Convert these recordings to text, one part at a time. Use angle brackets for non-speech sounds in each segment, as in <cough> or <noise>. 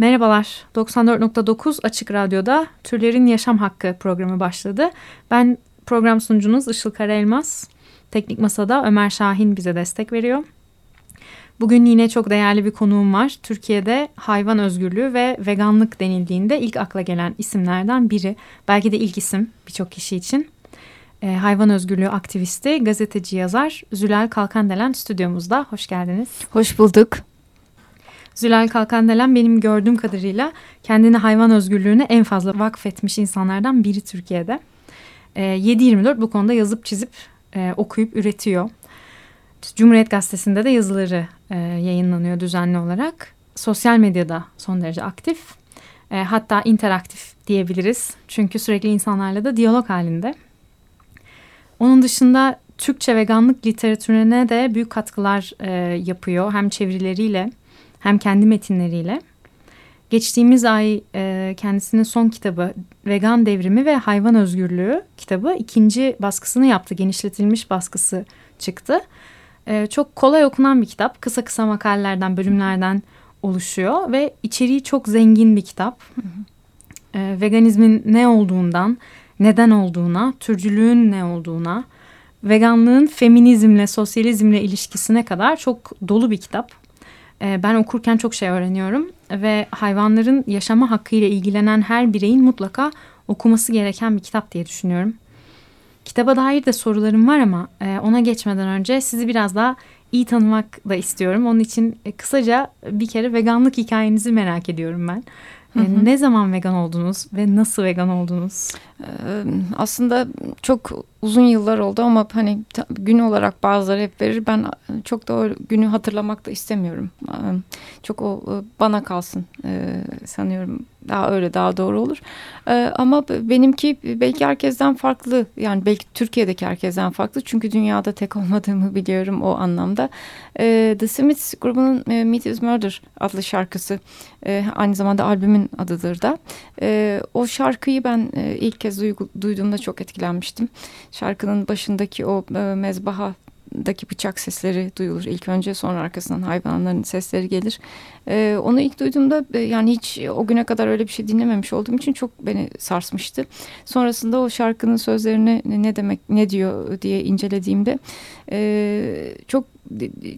Merhabalar, 94.9 Açık Radyo'da Türlerin Yaşam Hakkı programı başladı. Ben program sunucunuz Işıl Karaelmaz. Teknik Masa'da Ömer Şahin bize destek veriyor. Bugün yine çok değerli bir konuğum var. Türkiye'de hayvan özgürlüğü ve veganlık denildiğinde ilk akla gelen isimlerden biri. Belki de ilk isim birçok kişi için. Ee, hayvan özgürlüğü aktivisti, gazeteci yazar Zülal Kalkandelen stüdyomuzda. Hoş geldiniz. Hoş bulduk. Zülal Kalkandelen benim gördüğüm kadarıyla kendini hayvan özgürlüğüne en fazla vakfetmiş insanlardan biri Türkiye'de. E, ee, 7-24 bu konuda yazıp çizip e, okuyup üretiyor. Cumhuriyet Gazetesi'nde de yazıları e, yayınlanıyor düzenli olarak. Sosyal medyada son derece aktif. E, hatta interaktif diyebiliriz. Çünkü sürekli insanlarla da diyalog halinde. Onun dışında Türkçe veganlık literatürüne de büyük katkılar e, yapıyor. Hem çevirileriyle hem kendi metinleriyle. Geçtiğimiz ay e, kendisinin son kitabı Vegan Devrimi ve Hayvan Özgürlüğü kitabı ikinci baskısını yaptı. Genişletilmiş baskısı çıktı. E, çok kolay okunan bir kitap. Kısa kısa makalelerden, bölümlerden oluşuyor ve içeriği çok zengin bir kitap. E, veganizmin ne olduğundan, neden olduğuna, türcülüğün ne olduğuna, veganlığın feminizmle, sosyalizmle ilişkisine kadar çok dolu bir kitap. Ee, ben okurken çok şey öğreniyorum ve hayvanların yaşama hakkıyla ilgilenen her bireyin mutlaka okuması gereken bir kitap diye düşünüyorum. Kitaba dair de sorularım var ama e, ona geçmeden önce sizi biraz daha iyi tanımak da istiyorum. Onun için e, kısaca bir kere veganlık hikayenizi merak ediyorum ben. Hı hı. Ne zaman vegan oldunuz ve nasıl vegan oldunuz? Aslında çok uzun yıllar oldu ama hani gün olarak bazıları hep verir. Ben çok da o günü hatırlamak da istemiyorum. Çok o bana kalsın sanıyorum. Daha öyle daha doğru olur. Ama benimki belki herkesten farklı. Yani belki Türkiye'deki herkesten farklı. Çünkü dünyada tek olmadığımı biliyorum o anlamda. The Smiths grubunun Meat is Murder adlı şarkısı aynı zamanda albümün adıdır da. O şarkıyı ben ilk kez duyduğumda çok etkilenmiştim. Şarkının başındaki o e, mezbahadaki bıçak sesleri duyulur ilk önce sonra arkasından hayvanların sesleri gelir. Ee, onu ilk duyduğumda e, yani hiç o güne kadar öyle bir şey dinlememiş olduğum için çok beni sarsmıştı. Sonrasında o şarkının sözlerini ne demek ne diyor diye incelediğimde e, çok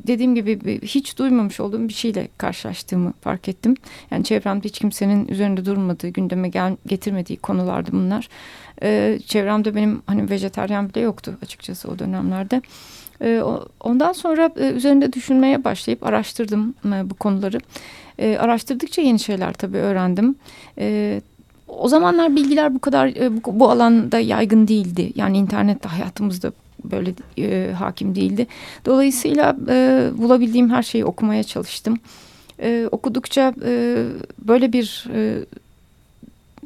dediğim gibi hiç duymamış olduğum bir şeyle karşılaştığımı fark ettim. Yani çevremde hiç kimsenin üzerinde durmadığı, gündeme gel getirmediği konulardı bunlar. Ee, çevremde benim hani vejeteryan bile yoktu açıkçası o dönemlerde. Ee, ondan sonra e, üzerinde düşünmeye başlayıp araştırdım e, bu konuları. Ee, araştırdıkça yeni şeyler tabii öğrendim. O zamanlar bilgiler bu kadar e, bu, alanda yaygın değildi. Yani internette hayatımızda böyle e, hakim değildi. Dolayısıyla e, bulabildiğim her şeyi okumaya çalıştım. E, okudukça e, böyle bir e,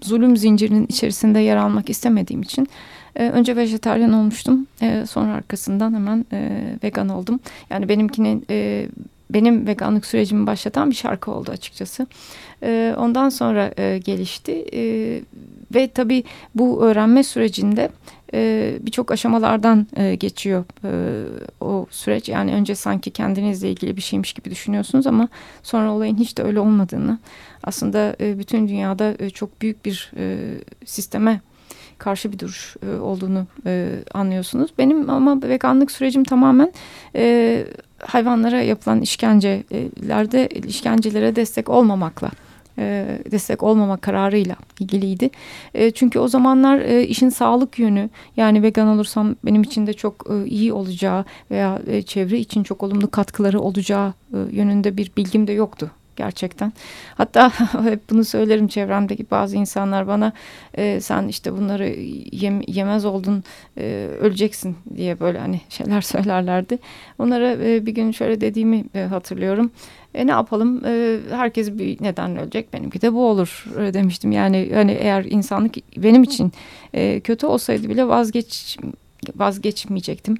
zulüm zincirinin içerisinde yer almak istemediğim için e, önce vejetaryen olmuştum. E, sonra arkasından hemen e, vegan oldum. Yani benimkinin e, benim veganlık sürecimi başlatan bir şarkı oldu açıkçası. E, ondan sonra e, gelişti e, ve tabii bu öğrenme sürecinde e, birçok aşamalardan e, geçiyor o süreç. Yani önce sanki kendinizle ilgili bir şeymiş gibi düşünüyorsunuz ama sonra olayın hiç de öyle olmadığını aslında bütün dünyada çok büyük bir sisteme karşı bir duruş olduğunu anlıyorsunuz. Benim ama veganlık sürecim tamamen hayvanlara yapılan işkencelerde işkencelere destek olmamakla e, destek olmama kararıyla ilgiliydi. E, çünkü o zamanlar e, işin sağlık yönü yani vegan olursam benim için de çok iyi olacağı veya çevre için çok olumlu katkıları olacağı yönünde bir bilgim de yoktu gerçekten. Hatta <laughs> hep bunu söylerim çevremdeki bazı insanlar bana e, sen işte bunları yem, yemez oldun e, öleceksin diye böyle hani <laughs> şeyler söylerlerdi. Onlara e, bir gün şöyle dediğimi e, hatırlıyorum. E, ne yapalım e, herkes bir neden ölecek benimki de bu olur e, demiştim. Yani hani eğer insanlık benim için e, kötü olsaydı bile vazgeç vazgeçmeyecektim.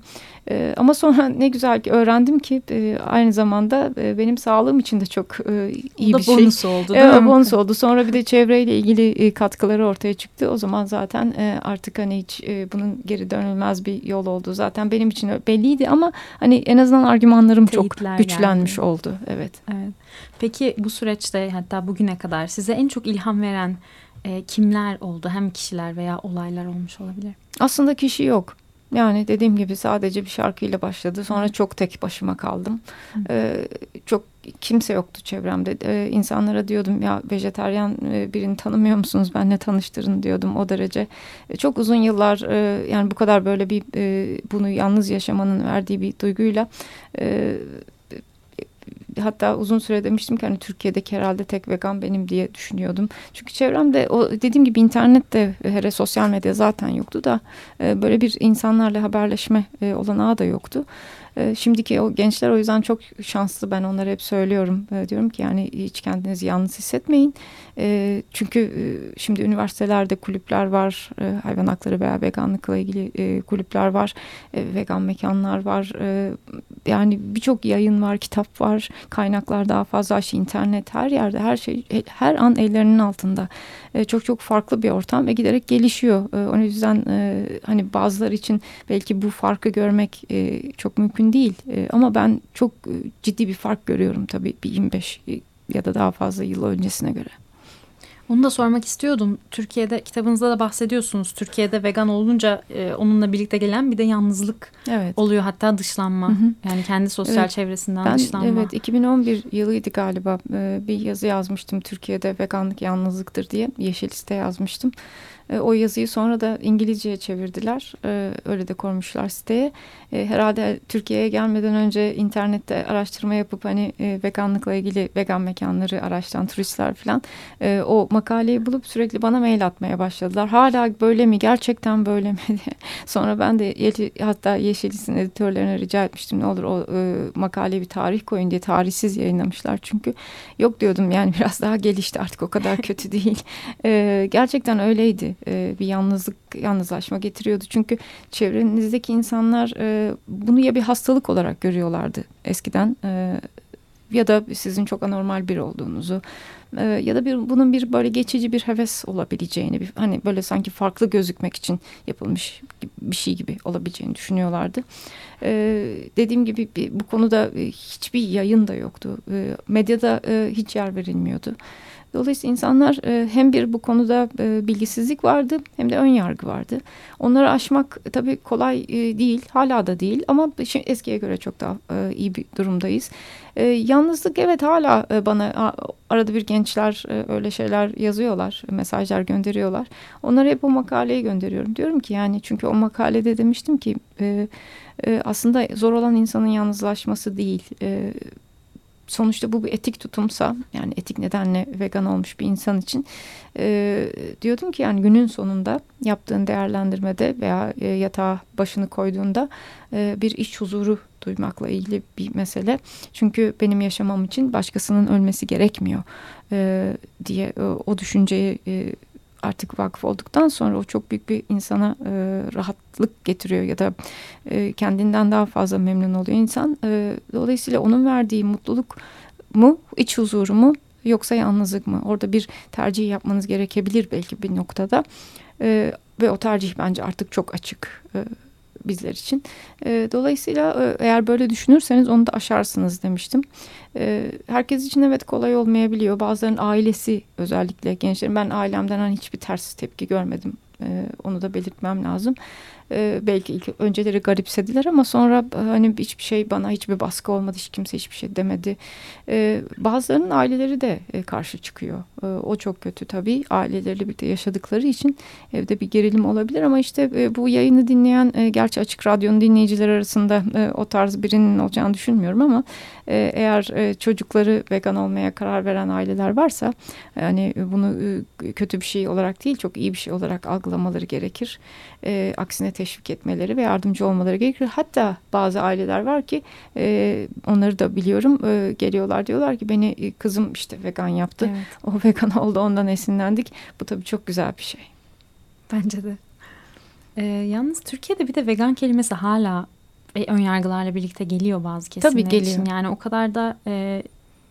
E, ama sonra <laughs> ne güzel ki öğrendim ki e, aynı zamanda e, benim sağlığım için de çok e, iyi bir şey. bonus oldu değil evet, mi? bonus oldu. Sonra bir de çevreyle ilgili e, katkıları ortaya çıktı. O zaman zaten e, artık hani hiç e, bunun geri dönülmez bir yol oldu. Zaten benim için belliydi ama hani en azından argümanlarım Teyitler çok güçlenmiş geldi. oldu. Evet. Evet. Peki bu süreçte hatta bugüne kadar size en çok ilham veren e, kimler oldu? Hem kişiler veya olaylar olmuş olabilir. Aslında kişi yok. Yani dediğim gibi sadece bir şarkıyla başladı. Sonra çok tek başıma kaldım. Ee, çok kimse yoktu çevremde. Ee, insanlara diyordum ya vejeteryan e, birini tanımıyor musunuz? Benle tanıştırın diyordum o derece. E, çok uzun yıllar e, yani bu kadar böyle bir e, bunu yalnız yaşamanın verdiği bir duyguyla e, hatta uzun süre demiştim ki hani Türkiye'deki herhalde tek vegan benim diye düşünüyordum. Çünkü çevremde o dediğim gibi internette hele sosyal medya zaten yoktu da e, böyle bir insanlarla haberleşme e, olanağı da yoktu. E, şimdiki o gençler o yüzden çok şanslı ben onlara hep söylüyorum. E, diyorum ki yani hiç kendinizi yalnız hissetmeyin. E, çünkü e, şimdi üniversitelerde kulüpler var. E, hayvan hakları veya veganlıkla ilgili e, kulüpler var. E, vegan mekanlar var. E, yani birçok yayın var, kitap var. Kaynaklar daha fazla. Şey, internet her yerde her şey her an ellerinin altında. E, çok çok farklı bir ortam ve giderek gelişiyor. E, o yüzden e, hani bazıları için belki bu farkı görmek e, çok mümkün değil. E, ama ben çok e, ciddi bir fark görüyorum tabii bir 25 ya da daha fazla yıl öncesine göre. Onu da sormak istiyordum. Türkiye'de kitabınızda da bahsediyorsunuz. Türkiye'de vegan olunca e, onunla birlikte gelen bir de yalnızlık evet. oluyor. Hatta dışlanma. Hı hı. Yani kendi sosyal evet. çevresinden ben, dışlanma. Evet 2011 yılıydı galiba. E, bir yazı yazmıştım Türkiye'de veganlık yalnızlıktır diye. Yeşil liste yazmıştım. E, o yazıyı sonra da İngilizceye çevirdiler. E, öyle de koymuşlar siteye. E, herhalde Türkiye'ye gelmeden önce internette araştırma yapıp hani e, veganlıkla ilgili vegan mekanları araştıran turistler falan e, o makaleyi bulup sürekli bana mail atmaya başladılar. Hala böyle mi? Gerçekten böyle mi? diye. <laughs> Sonra ben de hatta Yeşilis'in editörlerine rica etmiştim. Ne olur o e, makaleye bir tarih koyun diye tarihsiz yayınlamışlar. Çünkü yok diyordum yani <laughs> biraz daha gelişti artık o kadar kötü değil. E, gerçekten öyleydi. E, bir yalnızlık, yalnızlaşma getiriyordu. Çünkü çevrenizdeki insanlar e, bunu ya bir hastalık olarak görüyorlardı eskiden. E, ya da sizin çok anormal biri olduğunuzu e, ya da bir bunun bir böyle geçici bir heves olabileceğini bir, hani böyle sanki farklı gözükmek için yapılmış bir şey gibi olabileceğini düşünüyorlardı. E, dediğim gibi bu konuda hiçbir yayın da yoktu. E, medyada e, hiç yer verilmiyordu. Dolayısıyla insanlar e, hem bir bu konuda e, bilgisizlik vardı hem de ön yargı vardı. Onları aşmak e, tabii kolay e, değil, hala da değil ama şimdi eskiye göre çok daha iyi bir durumdayız. Yalnızlık evet hala bana arada bir gençler öyle şeyler yazıyorlar, mesajlar gönderiyorlar. Onlara hep o makaleyi gönderiyorum. Diyorum ki yani çünkü o makalede demiştim ki aslında zor olan insanın yalnızlaşması değil. Sonuçta bu bir etik tutumsa yani etik nedenle vegan olmuş bir insan için e, diyordum ki yani günün sonunda yaptığın değerlendirmede veya e, yatağa başını koyduğunda e, bir iç huzuru duymakla ilgili bir mesele. Çünkü benim yaşamam için başkasının ölmesi gerekmiyor e, diye e, o düşünceyi e, artık vakıf olduktan sonra o çok büyük bir insana e, rahatlık getiriyor ya da e, kendinden daha fazla memnun oluyor insan. E, dolayısıyla onun verdiği mutluluk mu, iç huzuru mu yoksa yalnızlık mı? Orada bir tercih yapmanız gerekebilir belki bir noktada. E, ve o tercih bence artık çok açık. E, bizler için. E, dolayısıyla eğer böyle düşünürseniz onu da aşarsınız demiştim. E, herkes için evet kolay olmayabiliyor. Bazılarının ailesi özellikle gençlerin ben ailemden hani hiçbir ters tepki görmedim. E, onu da belirtmem lazım. E, belki ilk önceleri garipsediler ama sonra e, hani hiçbir şey bana hiçbir baskı olmadı. Hiç kimse hiçbir şey demedi. E, bazılarının aileleri de e, karşı çıkıyor. E, o çok kötü tabii. Aileleriyle birlikte yaşadıkları için evde bir gerilim olabilir ama işte e, bu yayını dinleyen gerçi açık radyonun dinleyiciler arasında o tarz birinin olacağını düşünmüyorum ama eğer çocukları vegan olmaya karar veren aileler varsa yani bunu kötü bir şey olarak değil çok iyi bir şey olarak algılamaları gerekir. Aksine teşvik etmeleri ve yardımcı olmaları gerekir. Hatta bazı aileler var ki e, onları da biliyorum e, geliyorlar diyorlar ki beni e, kızım işte vegan yaptı. Evet. O vegan <laughs> oldu ondan esinlendik. Bu tabii çok güzel bir şey. Bence de. Ee, yalnız Türkiye'de bir de vegan kelimesi hala e, ön yargılarla birlikte geliyor bazı kesimler Tabii geliyor. için. Yani o kadar da e,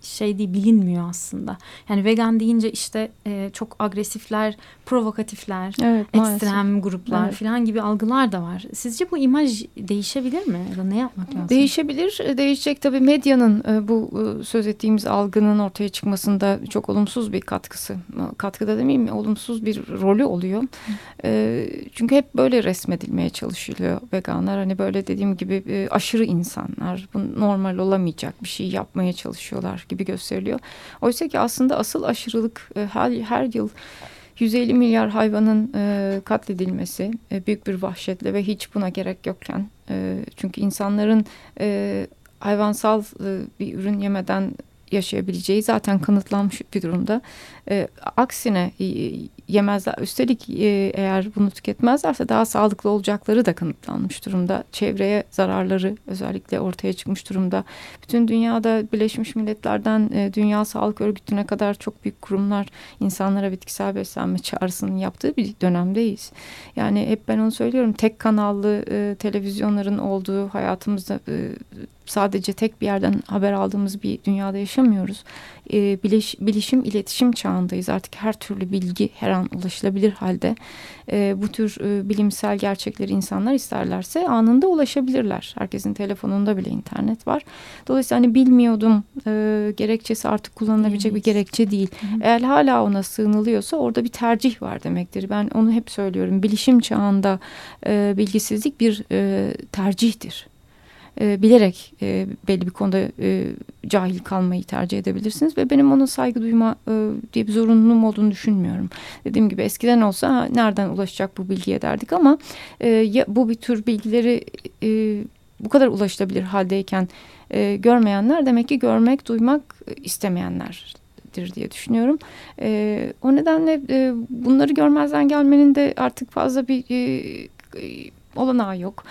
şey değil bilinmiyor aslında. Yani vegan deyince işte e, çok agresifler, provokatifler, Evet, ekstrem maalesef. gruplar Evet. falan gibi algılar da var. Sizce bu imaj değişebilir mi? Ya da ne yapmak lazım? Değişebilir. E, Değişecek tabii medyanın e, bu e, söz ettiğimiz algının ortaya çıkmasında çok olumsuz bir katkısı. Katkıda demeyeyim olumsuz bir rolü oluyor. E, Çünkü hep böyle resmedilmeye çalışılıyor veganlar. Hani böyle dediğim gibi e, aşırı insanlar. Bu normal olamayacak bir şey yapmaya çalışıyorlar gibi gösteriliyor. Oysa ki aslında asıl aşırılık e, her, her yıl 150 milyar hayvanın e, katledilmesi e, büyük bir vahşetle ve hiç buna gerek yokken çünkü insanların hayvansal bir ürün yemeden yaşayabileceği zaten kanıtlanmış bir durumda. E, aksine yemezler. Üstelik e, eğer bunu tüketmezlerse daha sağlıklı olacakları da kanıtlanmış durumda. Çevreye zararları özellikle ortaya çıkmış durumda. Bütün dünyada Birleşmiş Milletler'den e, Dünya Sağlık Örgütü'ne kadar çok büyük kurumlar insanlara bitkisel beslenme çağrısının yaptığı bir dönemdeyiz. Yani hep ben onu söylüyorum. Tek kanallı e, televizyonların olduğu hayatımızda sadece tek bir yerden haber aldığımız bir dünyada yaşamıyoruz. E, biliş, bilişim, iletişim çağındayız. Artık her türlü bilgi her an ulaşılabilir halde. E, bu tür e, bilimsel gerçekleri insanlar isterlerse anında ulaşabilirler. Herkesin telefonunda bile internet var. Dolayısıyla hani bilmiyordum e, gerekçesi artık kullanılabilecek bir Diyemeyiz. gerekçe değil. Hı hı. Eğer hala ona sığınılıyorsa orada bir tercih var demektir. Ben onu hep söylüyorum. Bilişim çağında e, bilgisizlik bir e, tercihtir. E, bilerek e, belli bir konuda e, cahil kalmayı tercih edebilirsiniz ve benim ona saygı duyma e, diye bir zorunluluğum olduğunu düşünmüyorum. Dediğim gibi eskiden olsa "Ha, nereden ulaşacak bu bilgiye derdik ama e, ya, bu bir tür bilgileri e, bu kadar ulaşılabilir haldeyken e, görmeyenler demek ki görmek, duymak istemeyenlerdir diye düşünüyorum. E, o nedenle e, bunları görmezden gelmenin de artık fazla bir e, olanağı yok.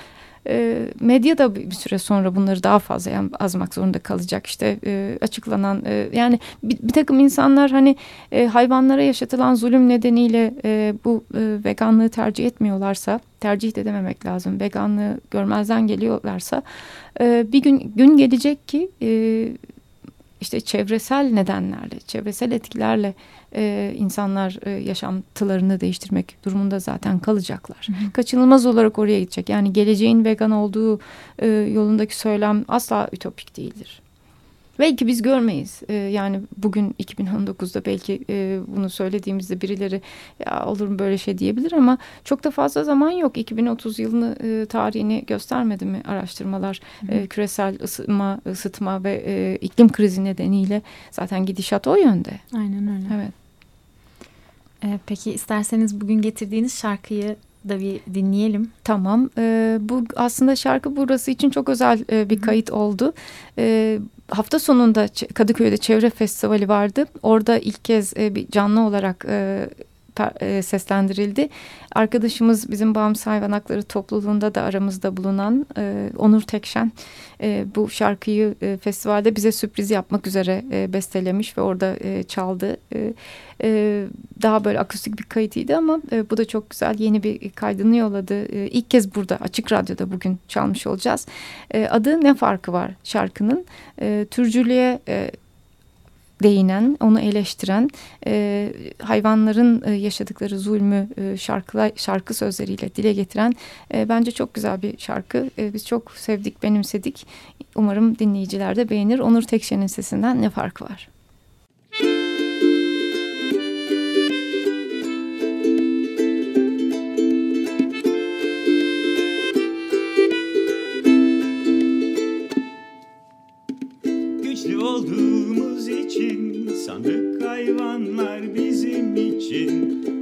E, medya da bir süre sonra bunları daha fazla azmak zorunda kalacak. İşte e, açıklanan e, yani bir, bir takım insanlar hani e, hayvanlara yaşatılan zulüm nedeniyle e, bu e, veganlığı tercih etmiyorlarsa tercih de dememek lazım. Veganlığı görmezden geliyorlarsa e, bir gün gün gelecek ki e, işte çevresel nedenlerle, çevresel etkilerle e, insanlar e, yaşantılarını değiştirmek durumunda zaten kalacaklar. Hı hı. Kaçınılmaz olarak oraya gidecek. Yani geleceğin vegan olduğu e, yolundaki söylem asla ütopik değildir. Belki biz görmeyiz. E, yani bugün 2019'da belki e, bunu söylediğimizde birileri ya olur mu böyle şey diyebilir ama çok da fazla zaman yok. 2030 yılını e, tarihini göstermedi mi araştırmalar? Hı hı. E, küresel ısınma, ısıtma ve e, iklim krizi nedeniyle zaten gidişat o yönde. Aynen öyle. Evet. Ee, peki isterseniz bugün getirdiğiniz şarkıyı da bir dinleyelim. Tamam. Ee, bu aslında şarkı burası için çok özel e, bir kayıt oldu. Ee, hafta sonunda Kadıköy'de Çevre Festivali vardı. Orada ilk kez e, bir canlı olarak e, e, seslendirildi. Arkadaşımız bizim Bağımsız Hayvan Hakları topluluğunda da aramızda bulunan e, Onur Tekşen e, bu şarkıyı e, festivalde bize sürpriz yapmak üzere e, bestelemiş ve orada e, çaldı. E, e, daha böyle akustik bir kayıtıydı ama e, bu da çok güzel yeni bir kaydını yolladı. E, ilk kez burada Açık Radyo'da bugün çalmış olacağız. E, adı Ne Farkı Var şarkının. E, türcülüğe e, değinen, onu eleştiren, e, hayvanların e, yaşadıkları zulmü e, şarkıla, şarkı sözleriyle dile getiren e, bence çok güzel bir şarkı. E, biz çok sevdik, benimsedik. Umarım dinleyiciler de beğenir. Onur Tekşen'in sesinden ne farkı var? Hayvanlar bizim için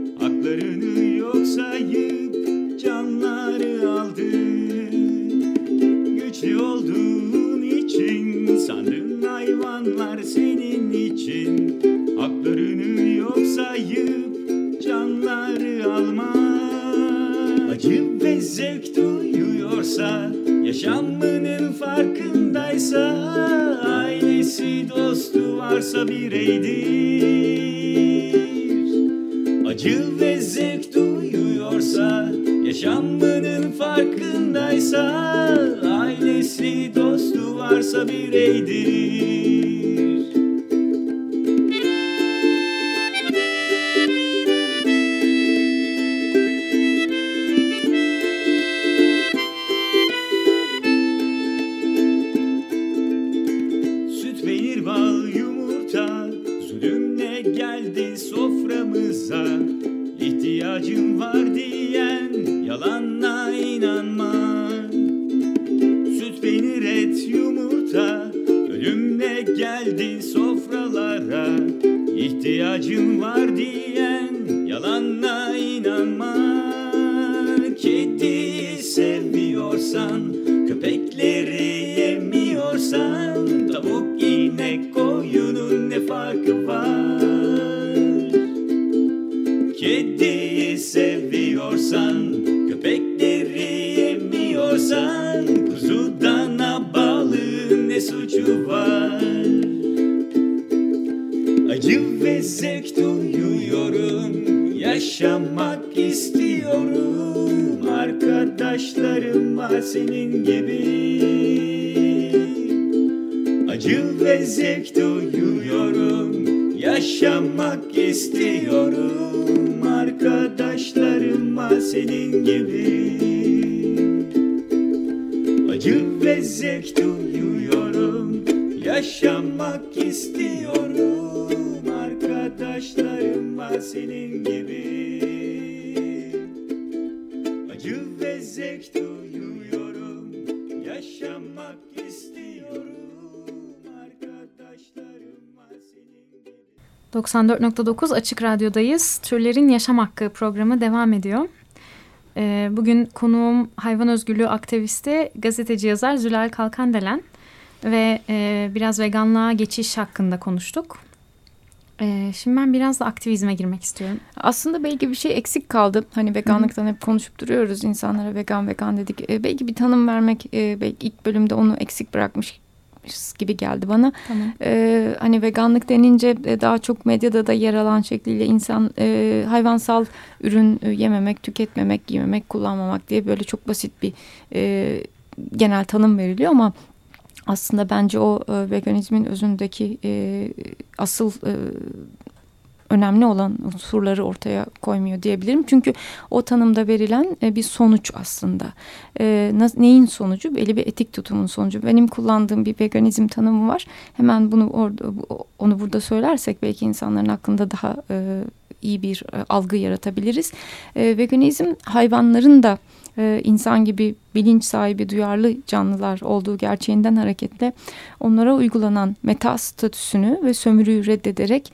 suçu var. Acı ve zevk duyuyorum Yaşamak istiyorum. Arkadaşlarım var senin gibi. Acı ve zevk duyuyorum Yaşamak istiyorum. Arkadaşlarım var senin gibi. Acı ve zevk duyuyorum 94.9 Açık Radyo'dayız. Türlerin Yaşam Hakkı programı devam ediyor. Ee, bugün konuğum hayvan özgürlüğü aktivisti, gazeteci yazar Zülal Kalkandelen ve e, biraz veganlığa geçiş hakkında konuştuk. Ee, şimdi ben biraz da aktivizme girmek istiyorum. Aslında belki bir şey eksik kaldı. Hani veganlıktan hep konuşup duruyoruz. insanlara vegan vegan dedik. E, belki bir tanım vermek e, belki ilk bölümde onu eksik bırakmış gibi geldi bana. Tamam. Ee, hani veganlık denince e, daha çok medyada da yer alan şekliyle insan e, hayvansal ürün e, yememek, tüketmemek, giymemek, kullanmamak diye böyle çok basit bir e, genel tanım veriliyor ama aslında bence o e, veganizmin özündeki e, asıl e, önemli olan unsurları ortaya koymuyor diyebilirim. Çünkü o tanımda verilen e, bir sonuç aslında. E, neyin sonucu? Belli bir etik tutumun sonucu. Benim kullandığım bir veganizm tanımı var. Hemen bunu orada onu burada söylersek belki insanların aklında daha e, iyi bir algı yaratabiliriz. Veganizm hayvanların da insan gibi bilinç sahibi duyarlı canlılar olduğu gerçeğinden hareketle onlara uygulanan meta statüsünü ve sömürüyü reddederek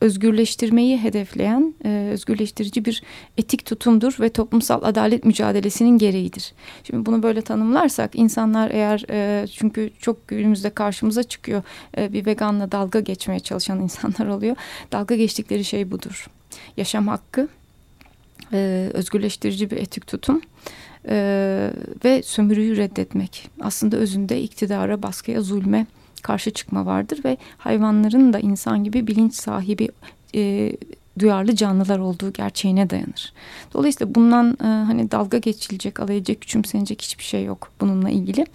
özgürleştirmeyi hedefleyen e, özgürleştirici bir etik tutumdur ve toplumsal adalet mücadelesinin gereğidir. Şimdi bunu böyle tanımlarsak insanlar eğer e, çünkü çok günümüzde karşımıza çıkıyor e, bir veganla dalga geçmeye çalışan insanlar oluyor. Dalga geçtikleri şey budur. Yaşam hakkı, e, özgürleştirici bir etik tutum e, ve sömürüyü reddetmek. Aslında özünde iktidara, baskıya, zulme karşı çıkma vardır ve hayvanların da insan gibi bilinç sahibi e, duyarlı canlılar olduğu gerçeğine dayanır. Dolayısıyla bundan e, hani dalga geçilecek, alayacak, küçümsenecek hiçbir şey yok bununla ilgili.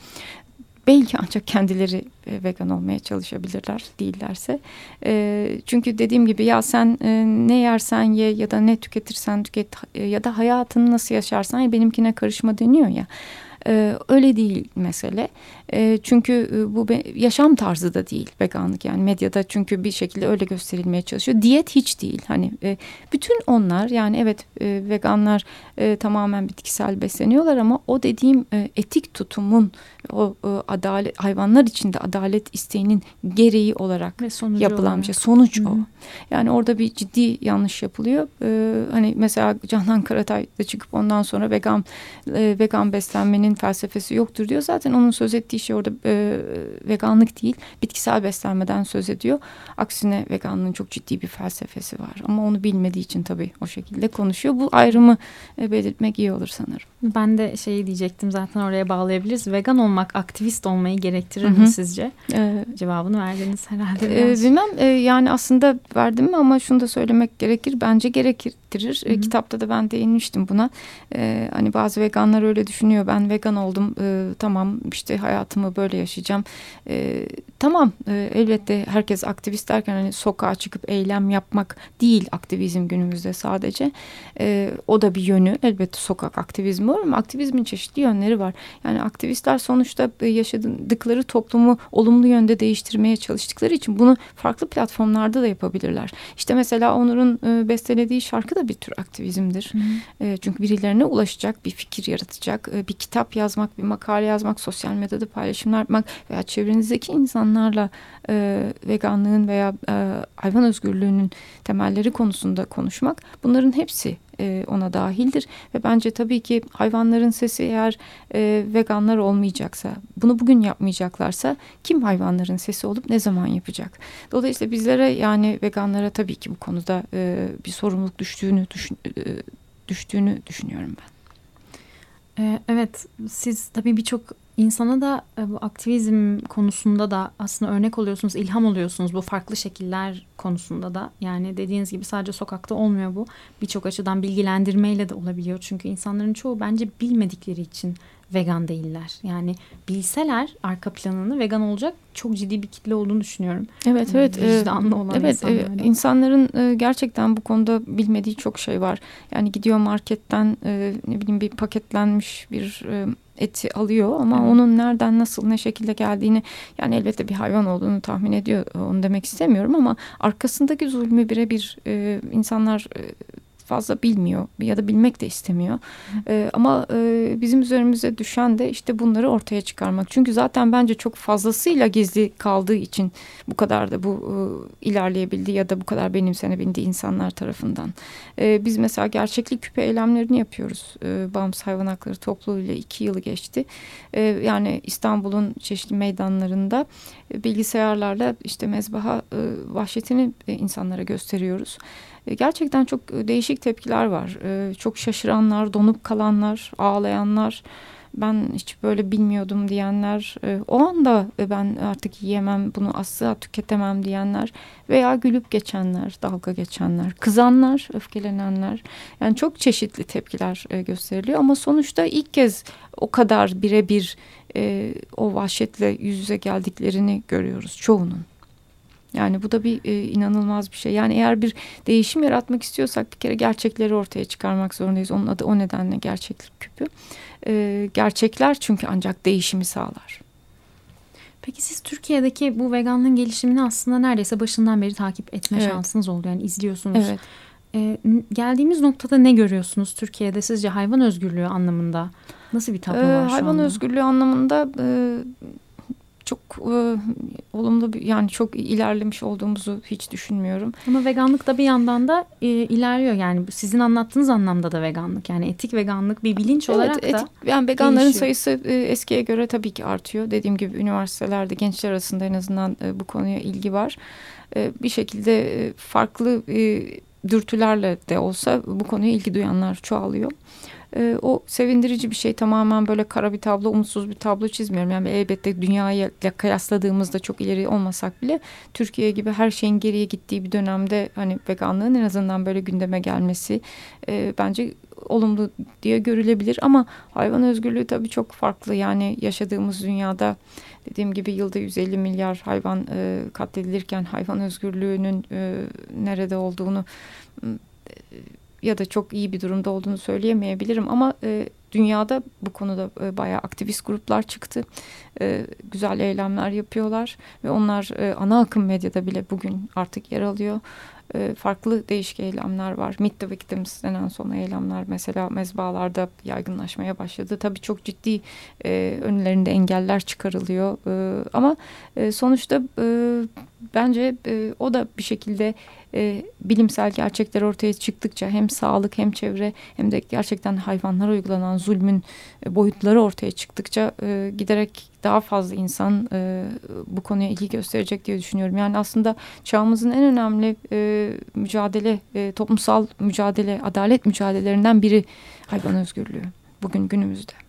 Belki ancak kendileri e, vegan olmaya çalışabilirler değillerse. E, çünkü dediğim gibi ya sen e, ne yersen ye ya da ne tüketirsen tüket e, ya da hayatını nasıl yaşarsan ya benimkine karışma deniyor ya. Ee, öyle değil mesele. Ee, çünkü e, bu be, yaşam tarzı da değil veganlık yani medyada çünkü bir şekilde öyle gösterilmeye çalışıyor. Diyet hiç değil. Hani e, bütün onlar yani evet e, veganlar e, tamamen bitkisel besleniyorlar ama o dediğim e, etik tutumun o e, adalet hayvanlar içinde adalet isteğinin gereği olarak yapılan olarak. bir şey. Sonuç Hı -hı. o. Yani orada bir ciddi yanlış yapılıyor. E, hani mesela Canan Karatay da çıkıp ondan sonra vegan e, vegan beslenmenin veganizmin felsefesi yoktur diyor. Zaten onun söz ettiği şey orada e, veganlık değil, bitkisel beslenmeden söz ediyor. Aksine veganlığın çok ciddi bir felsefesi var. Ama onu bilmediği için tabii o şekilde konuşuyor. Bu ayrımı e, belirtmek iyi olur sanırım. Ben de şeyi diyecektim zaten oraya bağlayabiliriz. Vegan olmak aktivist olmayı gerektirir Hı mi sizce? Ee, Cevabını verdiniz herhalde. Biraz. bilmem e, yani aslında verdim mi ama şunu da söylemek gerekir. Bence gerektirir. E, Hı hı. kitapta da ben değinmiştim buna. E, hani bazı veganlar öyle düşünüyor. Ben vegan oldum. e, tamam işte hayatımı böyle yaşayacağım. E, tamam e, elbette herkes aktivist derken hani sokağa çıkıp eylem yapmak değil aktivizm günümüzde sadece. E, o da bir yönü. Elbette sokak aktivizmi var ama aktivizmin çeşitli yönleri var. Yani aktivistler sonuçta e, yaşadıkları toplumu olumlu yönde değiştirmeye çalıştıkları için bunu farklı platformlarda da yapabilirler. İşte mesela Onur'un e, bestelediği şarkı da bir tür aktivizmdir. Hı hı. E, çünkü birilerine ulaşacak, bir fikir yaratacak, e, bir kitap yazmak, bir makale yazmak, sosyal medyada paylaşımlar yapmak veya çevrenizdeki insanlarla e, veganlığın veya e, hayvan özgürlüğünün temelleri konusunda konuşmak bunların hepsi e, ona dahildir ve bence tabii ki hayvanların sesi eğer e, veganlar olmayacaksa bunu bugün yapmayacaklarsa kim hayvanların sesi olup ne zaman yapacak? Dolayısıyla bizlere yani veganlara tabii ki bu konuda e, bir sorumluluk düştüğünü düşün, e, düştüğünü düşünüyorum ben. Ee, evet siz tabii birçok insana da e, bu aktivizm konusunda da aslında örnek oluyorsunuz, ilham oluyorsunuz bu farklı şekiller konusunda da. Yani dediğiniz gibi sadece sokakta olmuyor bu. Birçok açıdan bilgilendirmeyle de olabiliyor. Çünkü insanların çoğu bence bilmedikleri için vegan değiller. Yani bilseler arka planını vegan olacak çok ciddi bir kitle olduğunu düşünüyorum. Evet evet. e, Vicdanlı olan Evet, e, insanların. insanların e, gerçekten bu konuda bilmediği çok şey var. Yani gidiyor marketten ne bileyim bir paketlenmiş bir eti alıyor ama Evet. onun nereden nasıl ne şekilde geldiğini yani elbette bir hayvan olduğunu tahmin ediyor. Onu demek istemiyorum ama arkasındaki zulmü birebir e, insanlar e, fazla bilmiyor ya da bilmek de istemiyor. E, ama e, bizim üzerimize düşen de işte bunları ortaya çıkarmak. Çünkü zaten bence çok fazlasıyla gizli kaldığı için bu kadar da bu e, ilerleyebildi ya da bu kadar benimsenebildi insanlar tarafından. E, biz mesela gerçeklik küpe eylemlerini yapıyoruz. E, Bağımsız Hayvan Hakları topluluğuyla iki yılı geçti. E, yani İstanbul'un çeşitli meydanlarında e, bilgisayarlarla işte mezbaha e, vahşetini e, insanlara gösteriyoruz. E, Gerçekten çok e, değişik tepkiler var. E, Çok şaşıranlar, donup kalanlar, ağlayanlar, ben hiç böyle bilmiyordum diyenler, o anda ben artık yiyemem, bunu asla tüketemem diyenler veya gülüp geçenler, dalga geçenler, kızanlar, öfkelenenler. Yani çok çeşitli tepkiler gösteriliyor ama sonuçta ilk kez o kadar birebir o vahşetle yüz yüze geldiklerini görüyoruz çoğunun. Yani bu da bir e, inanılmaz bir şey. Yani eğer bir değişim yaratmak istiyorsak bir kere gerçekleri ortaya çıkarmak zorundayız. Onun adı o nedenle gerçeklik küpü. E, gerçekler çünkü ancak değişimi sağlar. Peki siz Türkiye'deki bu veganlığın gelişimini aslında neredeyse başından beri takip etme Evet. şansınız oldu. Yani izliyorsunuz. Evet. Ee, geldiğimiz noktada ne görüyorsunuz Türkiye'de sizce hayvan özgürlüğü anlamında? Nasıl bir tablo Ee, var şu hayvan anda? özgürlüğü anlamında e, çok e, olumlu bir yani çok ilerlemiş olduğumuzu hiç düşünmüyorum. Ama veganlık da bir yandan da e, ilerliyor. Yani sizin anlattığınız anlamda da veganlık. Yani etik veganlık bir bilinç olarak da. etik- yani veganların gelişiyor. sayısı e, eskiye göre tabii ki artıyor. Dediğim gibi üniversitelerde gençler arasında en azından e, bu konuya ilgi var. E, bir şekilde e, farklı e, dürtülerle de olsa bu konuya ilgi duyanlar çoğalıyor. E, o sevindirici bir şey tamamen böyle kara bir tablo, umutsuz bir tablo çizmiyorum. Yani elbette dünyayla kıyasladığımızda çok ileri olmasak bile Türkiye gibi her şeyin geriye gittiği bir dönemde hani veganlığın en azından böyle gündeme gelmesi e, bence olumlu diye görülebilir ama hayvan özgürlüğü tabii çok farklı. Yani yaşadığımız dünyada dediğim gibi yılda 150 milyar hayvan e, katledilirken hayvan özgürlüğünün e, nerede olduğunu e, ya da çok iyi bir durumda olduğunu söyleyemeyebilirim ama e, dünyada bu konuda e, bayağı aktivist gruplar çıktı. E, güzel eylemler yapıyorlar ve onlar e, ana akım medyada bile bugün artık yer alıyor. E, farklı değişik eylemler var. Meet the Victims denen son eylemler mesela mezbalarda yaygınlaşmaya başladı. Tabii çok ciddi e, önlerinde engeller çıkarılıyor. E, ama e, sonuçta e, bence e, o da bir şekilde e, bilimsel gerçekler ortaya çıktıkça hem sağlık hem çevre hem de gerçekten hayvanlara uygulanan zulmün e, boyutları ortaya çıktıkça e, giderek daha fazla insan e, bu konuya ilgi gösterecek diye düşünüyorum. Yani aslında çağımızın en önemli e, mücadele, e, toplumsal mücadele, adalet mücadelelerinden biri hayvan özgürlüğü bugün günümüzde.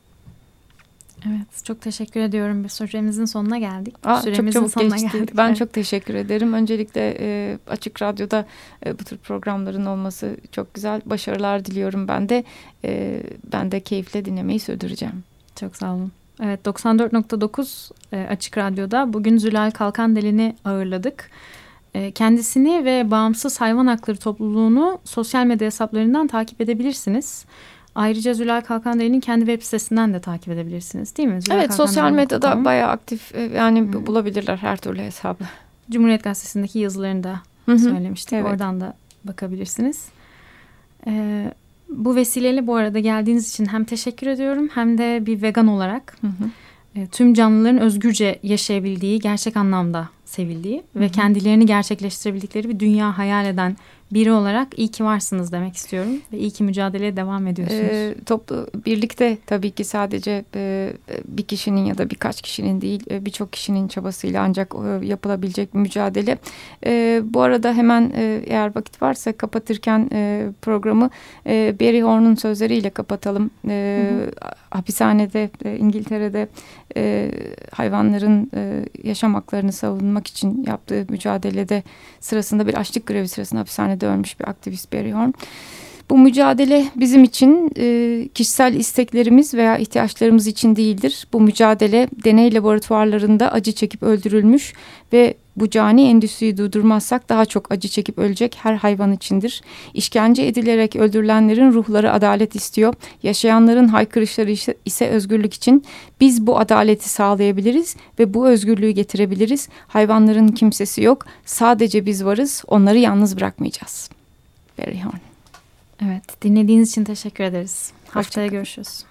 Evet çok teşekkür ediyorum. Bir süremizin sonuna geldik. Aa, Süremizin çok çabuk sonuna geçti. geldik. Ben Evet. çok teşekkür ederim. Öncelikle e, Açık Radyo'da e, bu tür programların olması çok güzel. Başarılar diliyorum ben de. E, ben de keyifle dinlemeyi sürdüreceğim. Çok sağ olun. Evet 94.9 e, Açık Radyo'da bugün Zülal Kalkandelen'i ağırladık. E, kendisini ve Bağımsız Hayvan Hakları topluluğunu sosyal medya hesaplarından takip edebilirsiniz. Ayrıca Zülal Kalkandelen'in kendi web sitesinden de takip edebilirsiniz değil mi? Evet sosyal medyada zülalkalkandelen.com. bayağı aktif. e, yani Hı. bulabilirler her türlü hesabı. Cumhuriyet Gazetesi'ndeki yazılarını da söylemiştik. Evet. Oradan da bakabilirsiniz. Ee, bu vesileyle bu arada geldiğiniz için hem teşekkür ediyorum hem de bir vegan olarak Hı hı. e, tüm canlıların özgürce yaşayabildiği, gerçek anlamda sevildiği ve kendilerini gerçekleştirebildikleri bir dünya hayal eden biri olarak iyi ki varsınız demek istiyorum ve iyi ki mücadeleye devam ediyorsunuz. Ee, toplu birlikte tabii ki sadece e, bir kişinin ya da birkaç kişinin değil e, birçok kişinin çabasıyla ancak e, yapılabilecek bir mücadele. E, bu arada hemen e, eğer vakit varsa kapatırken e, programı e, Barry Horn'un sözleriyle kapatalım. E, Hapishanede e, İngiltere'de e, hayvanların e, yaşam haklarını savunmak için yaptığı mücadelede sırasında bir açlık grevi sırasında hapishanede ölmüş bir aktivist Barry Horn. Bu mücadele bizim için e, kişisel isteklerimiz veya ihtiyaçlarımız için değildir. Bu mücadele deney laboratuvarlarında acı çekip öldürülmüş ve bu cani endüstriyi durdurmazsak daha çok acı çekip ölecek her hayvan içindir. İşkence edilerek öldürülenlerin ruhları adalet istiyor. Yaşayanların haykırışları ise- özgürlük için. Biz bu adaleti sağlayabiliriz ve bu özgürlüğü getirebiliriz. Hayvanların kimsesi yok. Sadece biz varız. Onları yalnız bırakmayacağız. Barry Horn. Evet dinlediğiniz için teşekkür ederiz. Haftaya Hoşçakalın. görüşürüz.